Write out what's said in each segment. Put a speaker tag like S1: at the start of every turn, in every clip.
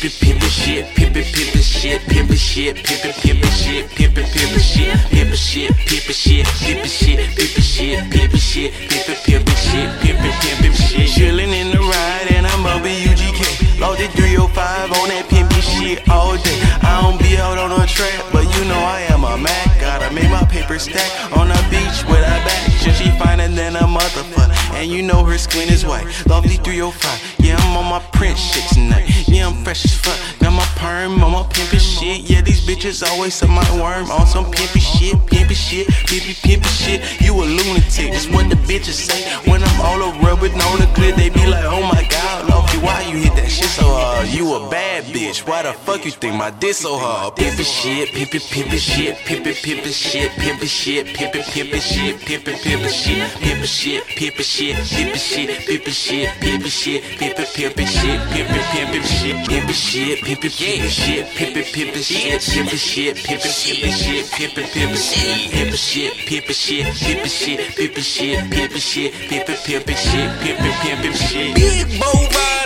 S1: pimpin' pimpin' shit, pimpin' pimpin' shit, pimpin' shit, pimpin' pimpin' shit, pimpin' pimpin' shit, pimpin' shit, pimpin' shit, pimpin' shit, shit, pimpin' in the ride and I'm up at UGK. Lost it 305 on that pimpin' shit all day. I don't be out on a track, but you know I am a man stack on the beach with a back. Sure she finer than a motherfucker, and you know her skin is white. Lovely 305, yeah I'm on my print shit tonight. Yeah I'm fresh as fuck, got my perm on my pimpin' shit. Yeah these bitches always suck my worm on some pimpin' shit, pimpin' shit, pimpin' pimpin' shit. You a lunatic, that's what the bitches say. When I'm all over with on the clip, they be like, oh my god, Luffy, why you hit that shit so? You a bad bitch, why the fuck you think my dick so hard? Pimpin' shit, pimpin' pimpin' shit, pimpin' pimpin' shit, pimpin' shit, pimpin' pimpin' shit, pimpin' pimpin' shit, pimpin' shit, pimpin' shit, pimpin' shit, pimpin' shit, pimpin' shit, pimpin' pimpin' shit, pimpin' pimpin' shit, pimpin' shit, pimpin' pimpin' shit, pimpin' pimpin' shit, pimpin' shit, pimpin' pimpin' shit, pimpin' pimpin' shit, pimpin' shit, pimpin' shit, pimpin' shit, pimpin' shit, pimpin' shit, pimpin' pimpin' shit, pimpin' pimpin' shit.
S2: Big bovine hoe,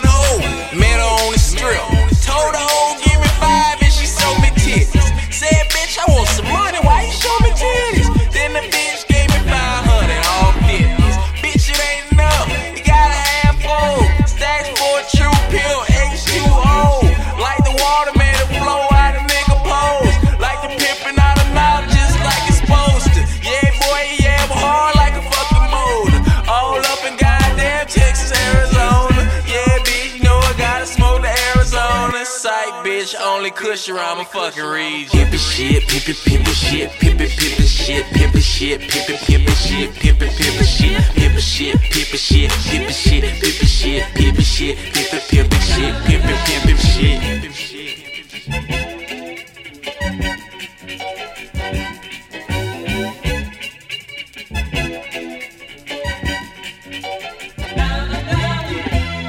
S2: Bitch, only kush around my fucking region.
S1: Pimpin' shit, pimpin' pimpin' shit, pimpin' pimpin' shit, pimpin' shit, pimpin' pimpin' shit, pimpin' pimpin' shit, pimpin' shit, pimpin' shit, pimpin' shit, pimpin' shit, pimpin' shit,